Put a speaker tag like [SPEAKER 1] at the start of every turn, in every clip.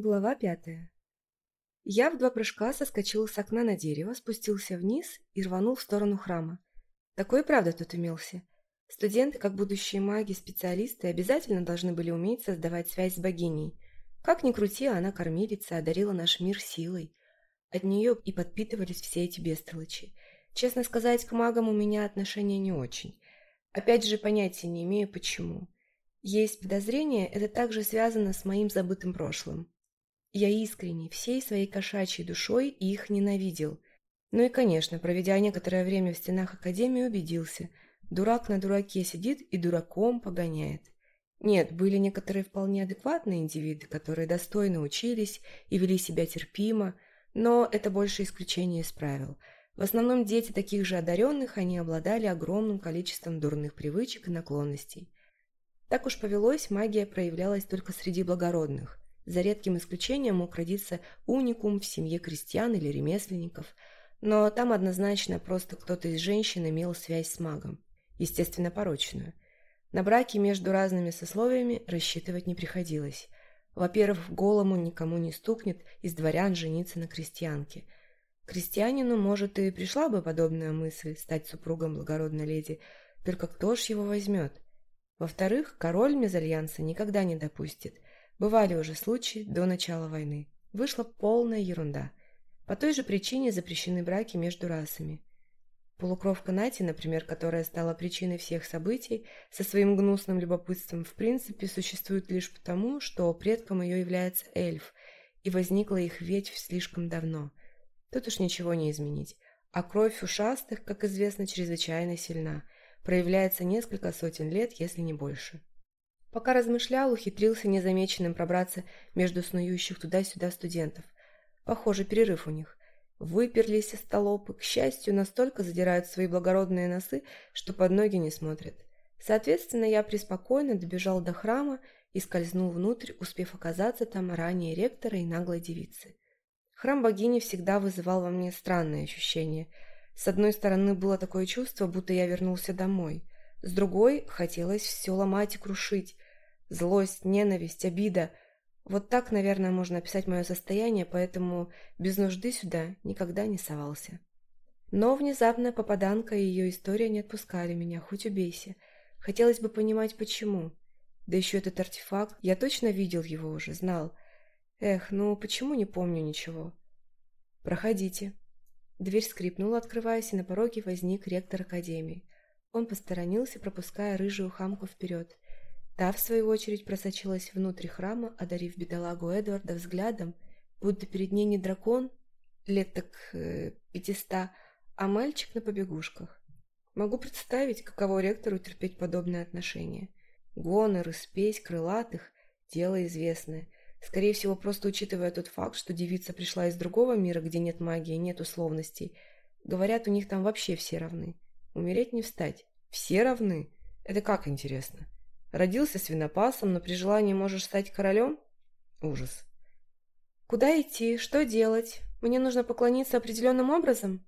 [SPEAKER 1] Глава пятая. Я в два прыжка соскочил с окна на дерево, спустился вниз и рванул в сторону храма. Такой правда тут имелся. Студенты, как будущие маги, специалисты, обязательно должны были уметь создавать связь с богиней. Как ни крути, она кормилица, одарила наш мир силой. От нее и подпитывались все эти бестолочи. Честно сказать, к магам у меня отношения не очень. Опять же, понятия не имею, почему. Есть подозрение, это также связано с моим забытым прошлым. Я искренне, всей своей кошачьей душой их ненавидел. Ну и, конечно, проведя некоторое время в стенах Академии, убедился. Дурак на дураке сидит и дураком погоняет. Нет, были некоторые вполне адекватные индивиды, которые достойно учились и вели себя терпимо, но это больше исключение из правил. В основном дети таких же одаренных, они обладали огромным количеством дурных привычек и наклонностей. Так уж повелось, магия проявлялась только среди благородных – за редким исключением мог родиться уникум в семье крестьян или ремесленников, но там однозначно просто кто-то из женщин имел связь с магом, естественно, порочную. На браки между разными сословиями рассчитывать не приходилось. Во-первых, голому никому не стукнет из дворян жениться на крестьянке. Крестьянину, может, и пришла бы подобная мысль стать супругом благородной леди, только кто ж его возьмет? Во-вторых, король мезальянса никогда не допустит – Бывали уже случаи до начала войны. Вышла полная ерунда. По той же причине запрещены браки между расами. Полукровка Нати, например, которая стала причиной всех событий, со своим гнусным любопытством в принципе существует лишь потому, что предком ее является эльф, и возникла их ветвь слишком давно. Тут уж ничего не изменить. А кровь ушастых, как известно, чрезвычайно сильна, проявляется несколько сотен лет, если не больше. Пока размышлял, ухитрился незамеченным пробраться между снующих туда-сюда студентов. Похоже, перерыв у них. Выперлись из столопы, к счастью, настолько задирают свои благородные носы, что под ноги не смотрят. Соответственно, я преспокойно добежал до храма и скользнул внутрь, успев оказаться там ранее ректора и наглой девицы. Храм богини всегда вызывал во мне странные ощущения. С одной стороны, было такое чувство, будто я вернулся домой. С другой, хотелось все ломать и крушить. злость, ненависть, обида. Вот так, наверное, можно описать мое состояние, поэтому без нужды сюда никогда не совался. Но внезапная попаданка и ее история не отпускали меня, хоть убейся. Хотелось бы понимать, почему. Да еще этот артефакт, я точно видел его уже, знал. Эх, ну почему не помню ничего? Проходите. Дверь скрипнула, открываясь, и на пороге возник ректор академии. Он посторонился, пропуская рыжую хамку вперед в свою очередь просочилась внутрь храма, одарив бедолагу Эдварда взглядом, будто перед ней не дракон лет так э, пятиста, а мальчик на побегушках. Могу представить, каково ректору терпеть подобное отношение. Гонор и спесь крылатых – дело известное. Скорее всего, просто учитывая тот факт, что девица пришла из другого мира, где нет магии, нет условностей. Говорят, у них там вообще все равны. Умереть не встать. Все равны? Это как интересно? – Родился свинопасом, но при желании можешь стать королем? Ужас. Куда идти? Что делать? Мне нужно поклониться определенным образом?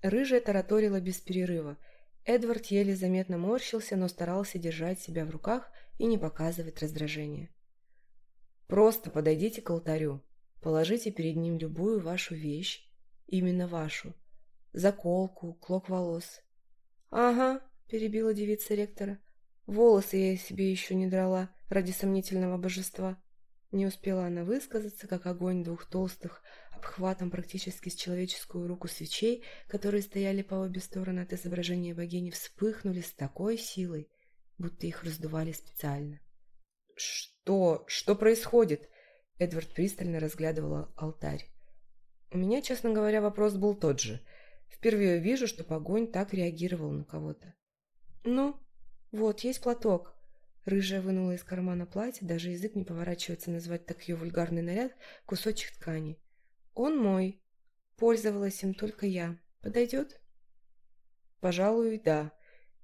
[SPEAKER 1] Рыжая тараторила без перерыва. Эдвард еле заметно морщился, но старался держать себя в руках и не показывать раздражения. «Просто подойдите к алтарю, положите перед ним любую вашу вещь, именно вашу, заколку, клок волос». «Ага», — перебила девица ректора, Волосы я себе еще не драла ради сомнительного божества. Не успела она высказаться, как огонь двух толстых, обхватом практически с человеческую руку свечей, которые стояли по обе стороны от изображения богини, вспыхнули с такой силой, будто их раздували специально. «Что? Что происходит?» Эдвард пристально разглядывал алтарь. У меня, честно говоря, вопрос был тот же. Впервые вижу, что огонь так реагировал на кого-то. «Ну, «Вот, есть платок». Рыжая вынула из кармана платья, даже язык не поворачивается назвать так ее вульгарный наряд, кусочек ткани. «Он мой. Пользовалась им только я. Подойдет?» «Пожалуй, да».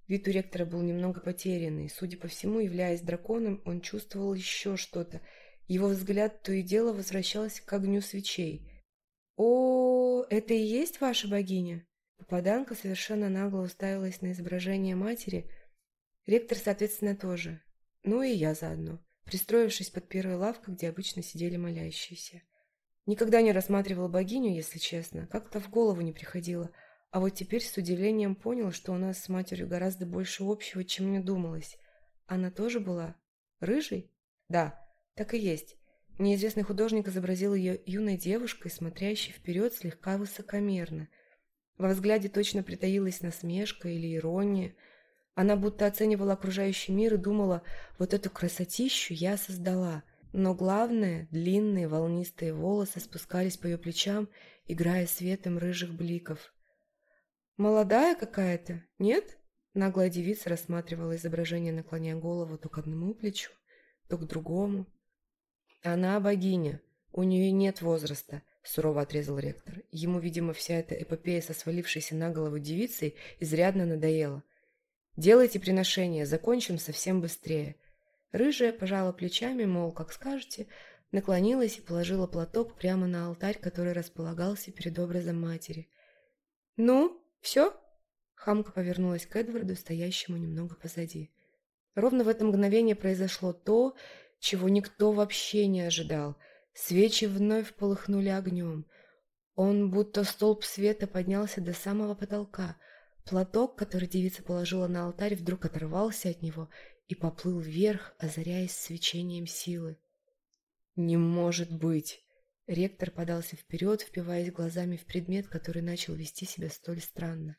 [SPEAKER 1] Вид у ректора был немного потерянный. Судя по всему, являясь драконом, он чувствовал еще что-то. Его взгляд то и дело возвращался Ректор, соответственно, тоже. Ну и я заодно, пристроившись под первой лавкой, где обычно сидели молящиеся. Никогда не рассматривал богиню, если честно, как-то в голову не приходило, а вот теперь с удивлением понял, что у нас с матерью гораздо больше общего, чем мне думалось. Она тоже была? Рыжей? Да, так и есть. Неизвестный художник изобразил ее юной девушкой, смотрящей вперед слегка высокомерно. Во взгляде точно притаилась насмешка или ирония – Она будто оценивала окружающий мир и думала, вот эту красотищу я создала. Но главное, длинные волнистые волосы спускались по ее плечам, играя светом рыжих бликов. «Молодая какая-то, нет?» Наглая девица рассматривала изображение, наклоняя голову то к одному плечу, то к другому. «Она богиня. У нее нет возраста», – сурово отрезал ректор. Ему, видимо, вся Делайте приношение, закончим совсем быстрее. Рыжая пожала плечами, мол, как скажете, наклонилась и положила платок прямо на алтарь, который располагался перед образом матери. «Ну, все?» Хамка повернулась к Эдварду, стоящему немного позади. Ровно в это мгновение произошло то, чего никто вообще не ожидал. Свечи вновь полыхнули огнем. Он, будто столб света, поднялся до самого потолка — Платок, который девица положила на алтарь, вдруг оторвался от него и поплыл вверх, озаряясь свечением силы. «Не может быть!» Ректор подался вперед, впиваясь глазами в предмет, который начал вести себя столь странно.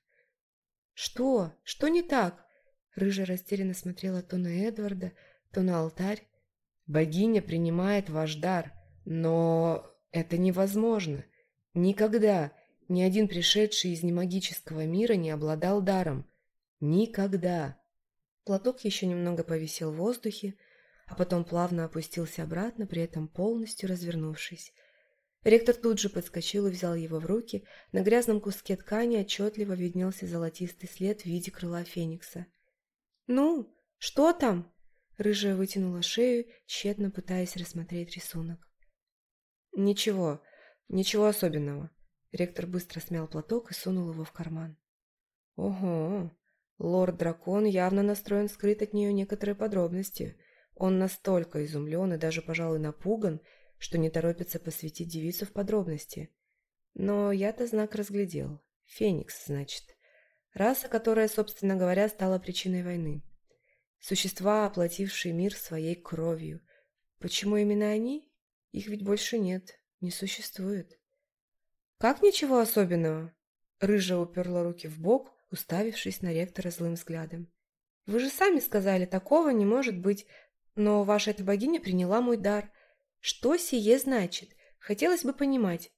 [SPEAKER 1] «Что? Что не так?» Рыжая растерянно смотрела то на Эдварда, то на алтарь. «Богиня принимает ваш дар, но это невозможно. Никогда. Ни один пришедший из немагического мира не обладал даром. Никогда. Платок еще немного повисел в воздухе, а потом плавно опустился обратно, при этом полностью развернувшись. Ректор тут же подскочил и взял его в руки. На грязном куске ткани отчетливо виднелся золотистый след в виде крыла феникса. «Ну, что там?» Рыжая вытянула шею, тщетно пытаясь рассмотреть рисунок. «Ничего, ничего особенного. Ректор быстро смял платок и сунул его в карман. «Ого, лорд-дракон явно настроен скрыть от нее некоторые подробности. Он настолько изумлен и даже, пожалуй, напуган, что не торопится посвятить девицу в подробности. Но я-то знак разглядел. Феникс, значит. Раса, которая, собственно говоря, стала причиной войны. Существа, оплатившие мир своей кровью. Почему именно они? Их ведь больше нет, не существует. «Как ничего особенного?» Рыжая уперла руки в бок, уставившись на ректора злым взглядом. «Вы же сами сказали, такого не может быть, но ваша эта богиня приняла мой дар. Что сие значит? Хотелось бы понимать.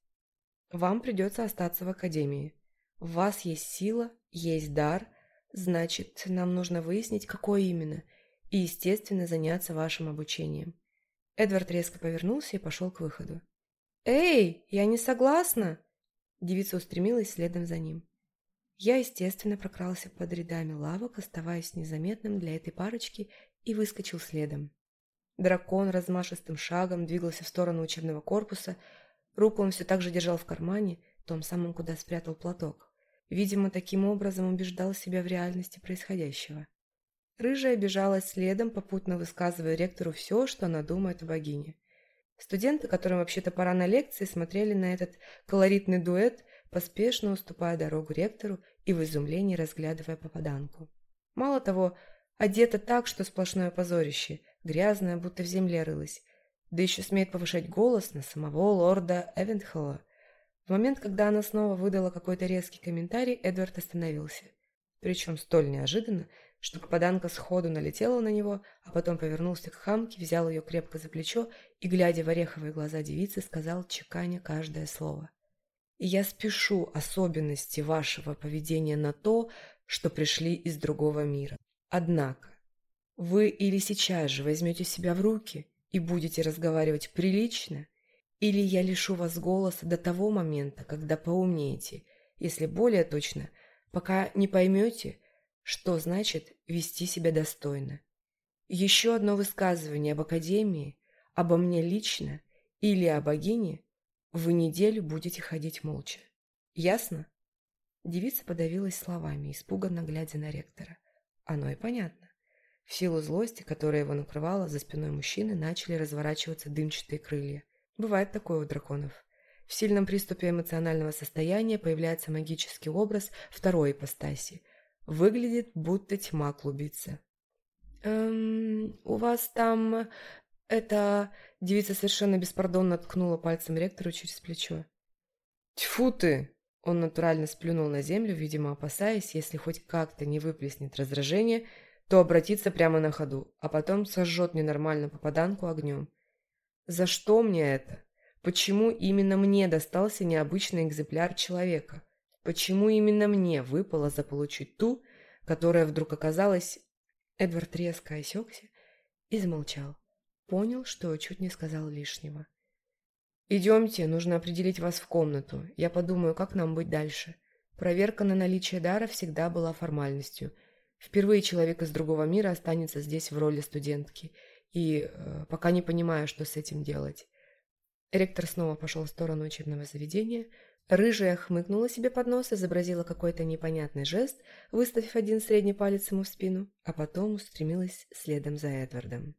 [SPEAKER 1] Вам придется остаться в академии. В вас есть сила, есть дар, значит, нам нужно выяснить, какое именно, и, естественно, заняться вашим обучением». Эдвард резко повернулся и пошел к выходу. «Эй, я не согласна!» Девица устремилась следом за ним. Я, естественно, прокрался под рядами лавок, оставаясь незаметным для этой парочки, и выскочил следом. Дракон размашистым шагом двигался в сторону учебного корпуса. Руку он все так же держал в кармане, том самом, куда спрятал платок. Видимо, таким образом убеждал себя в реальности происходящего. Рыжая бежала следом, попутно высказывая ректору все, что она думает о богине. Студенты, которым вообще-то пора на лекции, смотрели на этот колоритный дуэт, поспешно уступая дорогу ректору и в изумлении разглядывая попаданку. Мало того, одета так, что сплошное позорище, грязная, будто в земле рылась, да еще смеет повышать голос на самого лорда Эвентхолла. В момент, когда она снова выдала какой-то резкий комментарий, Эдвард остановился. Причем столь неожиданно, что попаданка сходу налетела на него, а потом повернулся к хамке, взял ее крепко за плечо и, глядя в ореховые глаза девицы, сказал чеканя каждое слово. «И я спешу особенности вашего поведения на то, что пришли из другого мира. Однако, вы или сейчас же возьмете себя в руки и будете разговаривать прилично, или я лишу вас голоса до того момента, когда поумнеете, если более точно – пока не поймете, что значит вести себя достойно. Еще одно высказывание об Академии, обо мне лично или о богине вы неделю будете ходить молча. Ясно? Девица подавилась словами, испуганно глядя на ректора. Оно и понятно. В силу злости, которая его накрывала, за спиной мужчины начали разворачиваться дымчатые крылья. Бывает такое у драконов. В сильном приступе эмоционального состояния появляется магический образ второй ипостаси. Выглядит, будто тьма клубится. «Эм, у вас там... эта Девица совершенно беспардонно ткнула пальцем ректору через плечо. «Тьфу ты!» Он натурально сплюнул на землю, видимо, опасаясь, если хоть как-то не выплеснет раздражение, то обратится прямо на ходу, а потом сожжет ненормально попаданку огнем. «За что мне это?» Почему именно мне достался необычный экземпляр человека? Почему именно мне выпало заполучить ту, которая вдруг оказалась... Эдвард резко осекся и замолчал. Понял, что чуть не сказал лишнего. «Идемте, нужно определить вас в комнату. Я подумаю, как нам быть дальше». Проверка на наличие дара всегда была формальностью. Впервые человек из другого мира останется здесь в роли студентки. И э, пока не понимаю, что с этим делать. Ректор снова пошел в сторону учебного заведения. Рыжая хмыкнула себе под нос и изобразила какой-то непонятный жест, выставив один средний палец ему в спину, а потом устремилась следом за Эдвардом.